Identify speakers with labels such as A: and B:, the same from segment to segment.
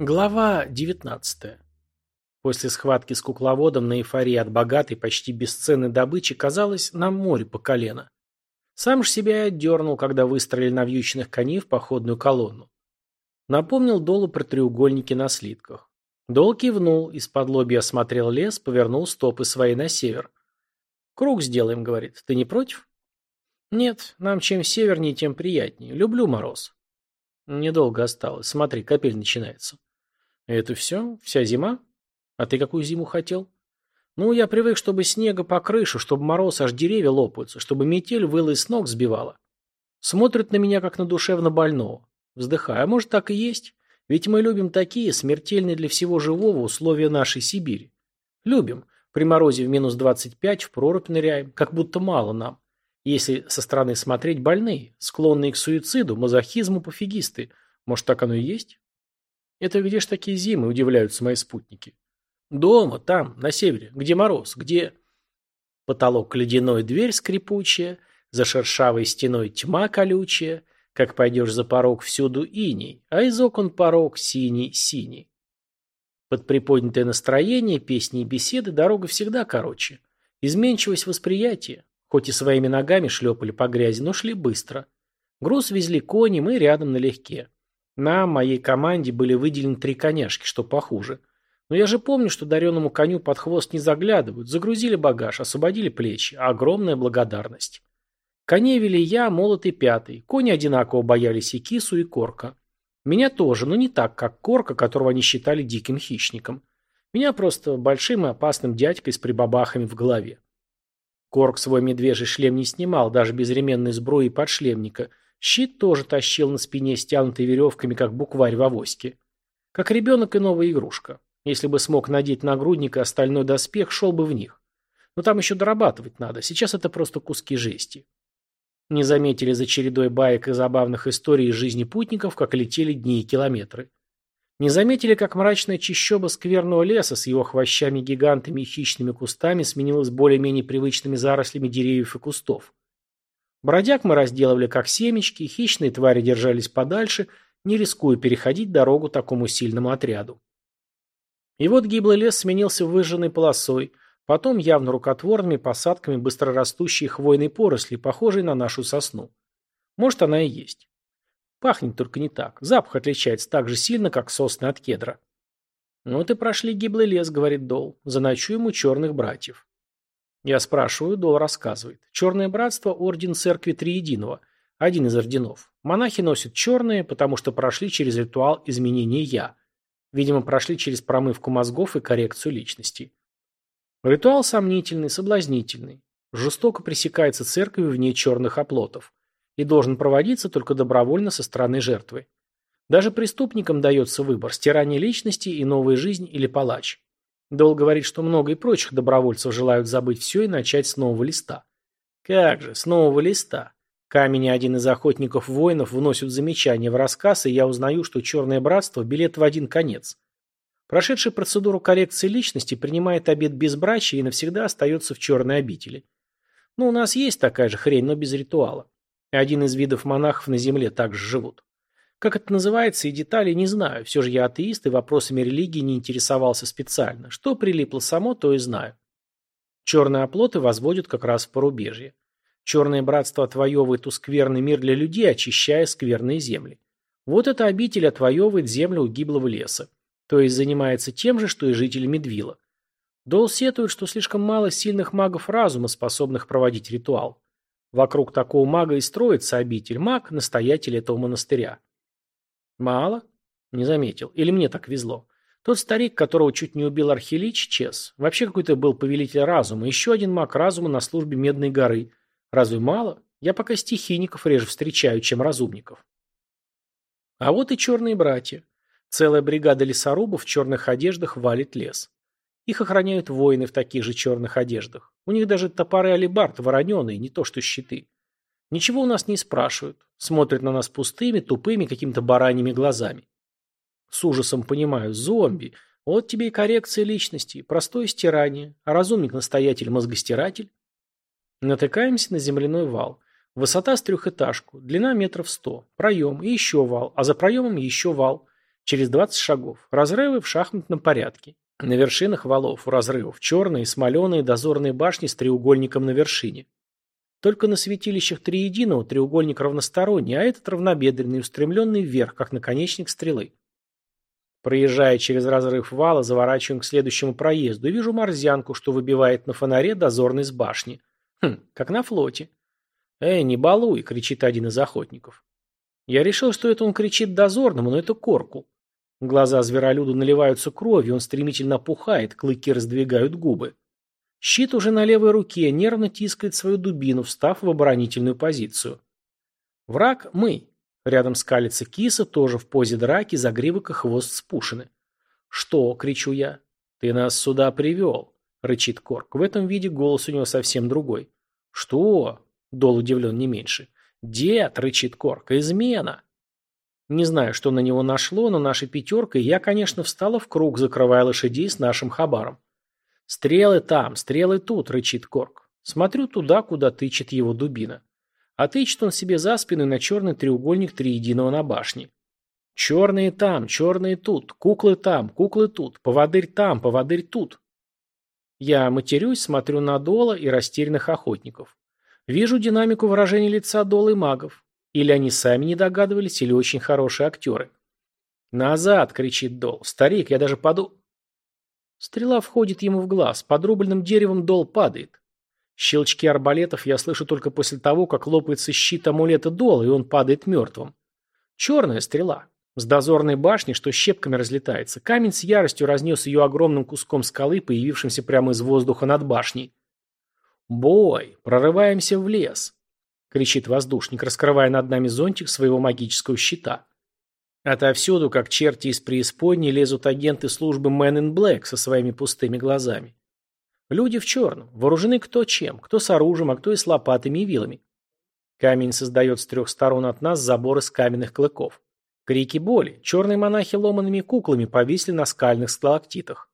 A: Глава 19. После схватки с кукловодом на эйфории от богатой, почти бесценной добычи казалось нам море по колено. Сам же себя и отдернул, когда выстроили навьюченных коней в походную колонну. Напомнил Долу про треугольники на слитках. Дол кивнул, из-под лобья осмотрел лес, повернул стопы свои на север. «Круг сделаем», — говорит. «Ты не против?» «Нет, нам чем севернее, тем приятнее. Люблю мороз». «Недолго осталось. Смотри, капель начинается». Это все? Вся зима? А ты какую зиму хотел? Ну, я привык, чтобы снега по крышу, чтобы мороз аж деревья лопаются, чтобы метель выла и с ног сбивала. Смотрят на меня, как на душевно больного. Вздыхаю, а может так и есть? Ведь мы любим такие, смертельные для всего живого условия нашей Сибири. Любим. При морозе в минус 25 в прорубь ныряем, как будто мало нам. Если со стороны смотреть больные, склонные к суициду, мазохизму, пофигисты. Может, так оно и есть? Это где ж такие зимы, удивляются мои спутники. Дома, там, на севере, где мороз, где... Потолок ледяной, дверь скрипучая, за шершавой стеной тьма колючая, как пойдешь за порог всюду иней, а из окон порог синий-синий. Под приподнятое настроение, песни и беседы дорога всегда короче. Изменчивость восприятия. Хоть и своими ногами шлепали по грязи, но шли быстро. Груз везли кони, мы рядом налегке. Нам, моей команде, были выделены три коняшки, что похуже. Но я же помню, что дареному коню под хвост не заглядывают. Загрузили багаж, освободили плечи. Огромная благодарность. Коней вели я, молот и пятый. Кони одинаково боялись и кису, и корка. Меня тоже, но не так, как корка, которого они считали диким хищником. Меня просто большим и опасным дядькой с прибабахами в голове. Корк свой медвежий шлем не снимал, даже без ременной сбруи и подшлемника – Щит тоже тащил на спине, стянутый веревками, как букварь в авоське. Как ребенок и новая игрушка. Если бы смог надеть нагрудник и остальной доспех, шел бы в них. Но там еще дорабатывать надо. Сейчас это просто куски жести. Не заметили за чередой баек и забавных историй из жизни путников, как летели дни и километры. Не заметили, как мрачная чащоба скверного леса с его хвощами-гигантами и хищными кустами сменилась более-менее привычными зарослями деревьев и кустов. Бродяг мы разделывали как семечки, хищные твари держались подальше, не рискуя переходить дорогу такому сильному отряду. И вот гиблый лес сменился выжженной полосой, потом явно рукотворными посадками быстрорастущей хвойной поросли, похожей на нашу сосну. Может, она и есть. Пахнет только не так. Запах отличается так же сильно, как сосны от кедра. «Вот и прошли гиблый лес», — говорит Дол. «Заночуем у черных братьев». Я спрашиваю, Дол рассказывает. Черное братство – орден церкви Триединого, один из орденов. Монахи носят черные, потому что прошли через ритуал изменения «я». Видимо, прошли через промывку мозгов и коррекцию личности. Ритуал сомнительный, соблазнительный. Жестоко пресекается церковью вне черных оплотов. И должен проводиться только добровольно со стороны жертвы. Даже преступникам дается выбор – стирание личности и новая жизнь или палач. Дол говорит, что много и прочих добровольцев желают забыть все и начать с нового листа. Как же, с нового листа. Камень один из охотников-воинов вносит замечание в рассказ, и я узнаю, что Черное Братство – билет в один конец. Прошедший процедуру коррекции личности принимает обет безбрачия и навсегда остается в черной обители. Ну, у нас есть такая же хрень, но без ритуала. Один из видов монахов на земле также живут. Как это называется и детали не знаю, все же я атеист и вопросами религии не интересовался специально. Что прилипло само, то и знаю. Черные оплоты возводят как раз в порубежье. Черное братство отвоевывает у скверный мир для людей, очищая скверные земли. Вот эта обитель отвоевывает землю у гиблого леса. То есть занимается тем же, что и жители Медвила. Дол сетует, что слишком мало сильных магов разума, способных проводить ритуал. Вокруг такого мага и строится обитель, маг – настоятель этого монастыря. Мало? Не заметил. Или мне так везло. Тот старик, которого чуть не убил Архилич, Чес, вообще какой-то был повелитель разума, еще один маг разума на службе Медной горы. Разве мало? Я пока стихийников реже встречаю, чем разумников. А вот и черные братья. Целая бригада лесорубов в черных одеждах валит лес. Их охраняют воины в таких же черных одеждах. У них даже топоры алибард вороненые, не то что щиты. Ничего у нас не спрашивают. Смотрят на нас пустыми, тупыми, какими-то бараньими глазами. С ужасом понимаю, зомби. Вот тебе и коррекция личности, простое стирание. А разумник-настоятель мозгостиратель? Натыкаемся на земляной вал. Высота с трехэтажку, длина метров сто, проем и еще вал, а за проемом еще вал. Через 20 шагов. Разрывы в шахматном порядке. На вершинах валов у разрывов черные, смоленые дозорные башни с треугольником на вершине. Только на святилищах триединого треугольник равносторонний, а этот равнобедренный, устремленный вверх, как наконечник стрелы. Проезжая через разрыв вала, заворачиваем к следующему проезду и вижу морзянку, что выбивает на фонаре дозорный с башни. Хм, как на флоте. «Эй, не балуй!» — кричит один из охотников. Я решил, что это он кричит дозорному, но это корку. Глаза зверолюда наливаются кровью, он стремительно пухает, клыки раздвигают губы. Щит уже на левой руке, нервно тискает свою дубину, встав в оборонительную позицию. Враг – мы. Рядом скалится киса, тоже в позе драки, загривок и хвост спушены. «Что?» – кричу я. «Ты нас сюда привел», – рычит Корк. В этом виде голос у него совсем другой. «Что?» – Дол удивлен не меньше. «Дед!» – рычит Корк. «Измена!» Не знаю, что на него нашло, но наша пятерка и я, конечно, встала в круг, закрывая лошадей с нашим хабаром. «Стрелы там, стрелы тут», — рычит Корк. Смотрю туда, куда тычет его дубина. А тычет он себе за спину на черный треугольник триединого на башне. Черные там, черные тут, куклы там, куклы тут, поводырь там, поводырь тут. Я матерюсь, смотрю на Дола и растерянных охотников. Вижу динамику выражения лица Дола и магов. Или они сами не догадывались, или очень хорошие актеры. «Назад!» — кричит Дол. «Старик, я даже поду...» Стрела входит ему в глаз, под рубленным деревом дол падает. Щелчки арбалетов я слышу только после того, как лопается щит амулета дола, и он падает мертвым. Черная стрела. С дозорной башни, что щепками разлетается. Камень с яростью разнес ее огромным куском скалы, появившимся прямо из воздуха над башней. «Бой! Прорываемся в лес!» — кричит воздушник, раскрывая над нами зонтик своего магического щита. Отовсюду, как черти из преисподней, лезут агенты службы Man in Black со своими пустыми глазами. Люди в черном, вооружены кто чем, кто с оружием, а кто и с лопатами и вилами. Камень создает с трех сторон от нас забор из каменных клыков. Крики боли, черные монахи ломаными куклами повисли на скальных сталактитах.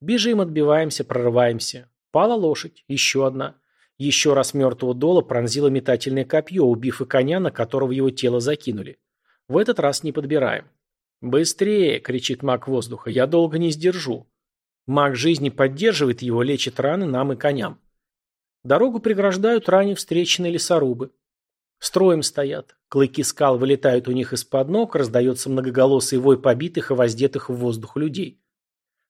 A: Бежим, отбиваемся, прорываемся. Пала лошадь, еще одна. Еще раз мертвого дола пронзило метательное копье, убив и коня, на которого его тело закинули. В этот раз не подбираем. «Быстрее!» – кричит маг воздуха. «Я долго не сдержу». Маг жизни поддерживает его, лечит раны нам и коням. Дорогу преграждают ранее встреченные лесорубы. Строем стоят. Клыки скал вылетают у них из-под ног, раздается многоголосый вой побитых и воздетых в воздух людей.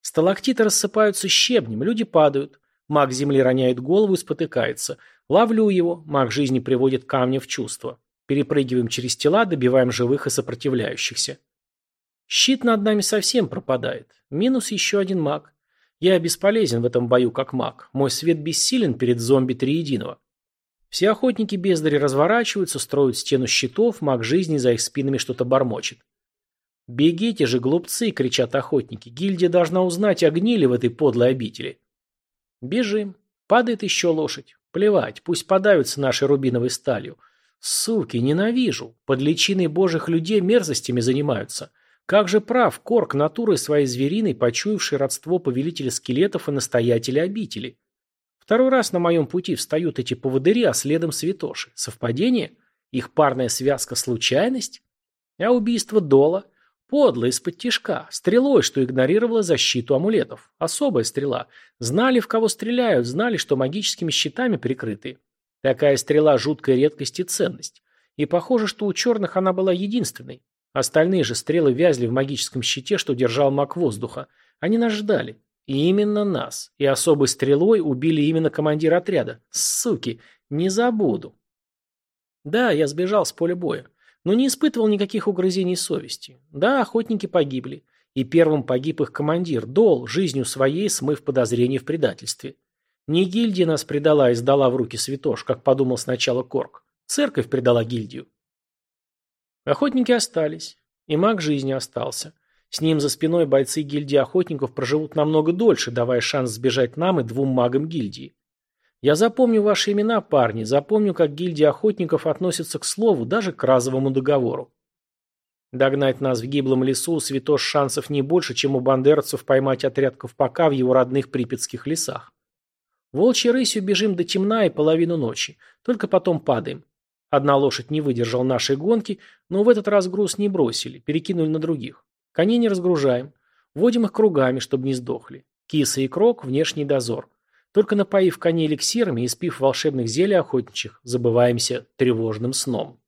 A: Сталактиты рассыпаются щебнем, люди падают. Маг земли роняет голову и спотыкается. Ловлю его, маг жизни приводит камня в чувство. Перепрыгиваем через тела, добиваем живых и сопротивляющихся. Щит над нами совсем пропадает. Минус еще один маг. Я бесполезен в этом бою как маг. Мой свет бессилен перед зомби триединого. Все охотники бездари разворачиваются, строят стену щитов, маг жизни за их спинами что-то бормочет. «Бегите же, глупцы!» — кричат охотники. «Гильдия должна узнать о гниле в этой подлой обители». Бежим. Падает еще лошадь. Плевать, пусть подавятся нашей рубиновой сталью. Суки, ненавижу. Под личиной божьих людей мерзостями занимаются. Как же прав Корк натурой своей звериной, почуявший родство повелителя скелетов и настоятеля обители. Второй раз на моем пути встают эти поводыри, а следом святоши. Совпадение? Их парная связка – случайность? А убийство Дола? Подло, из-под тишка. Стрелой, что игнорировала защиту амулетов. Особая стрела. Знали, в кого стреляют, знали, что магическими щитами прикрыты. Такая стрела – жуткая редкость и ценность. И похоже, что у черных она была единственной. Остальные же стрелы вязли в магическом щите, что держал маг воздуха. Они нас ждали. И именно нас. И особой стрелой убили именно командира отряда. Суки, не забуду. Да, я сбежал с поля боя. Но не испытывал никаких угрызений совести. Да, охотники погибли. И первым погиб их командир, Дол, жизнью своей смыв подозрение в предательстве. Не гильдия нас предала и сдала в руки святош, как подумал сначала Корк. Церковь предала гильдию. Охотники остались. И маг жизни остался. С ним за спиной бойцы гильдии охотников проживут намного дольше, давая шанс сбежать нам и двум магам гильдии. Я запомню ваши имена, парни, запомню, как гильдия охотников относится к слову, даже к разовому договору. Догнать нас в гиблом лесу у святош шансов не больше, чем у бандеровцев поймать отряд Ковпака в его родных припятских лесах. Волчьей рысью бежим до темна и половину ночи, только потом падаем. Одна лошадь не выдержала нашей гонки, но в этот раз груз не бросили, перекинули на других. Коней не разгружаем. Водим их кругами, чтобы не сдохли. Киса и крок – внешний дозор. Только напоив коней эликсирами и спив волшебных зелий охотничьих, забываемся тревожным сном.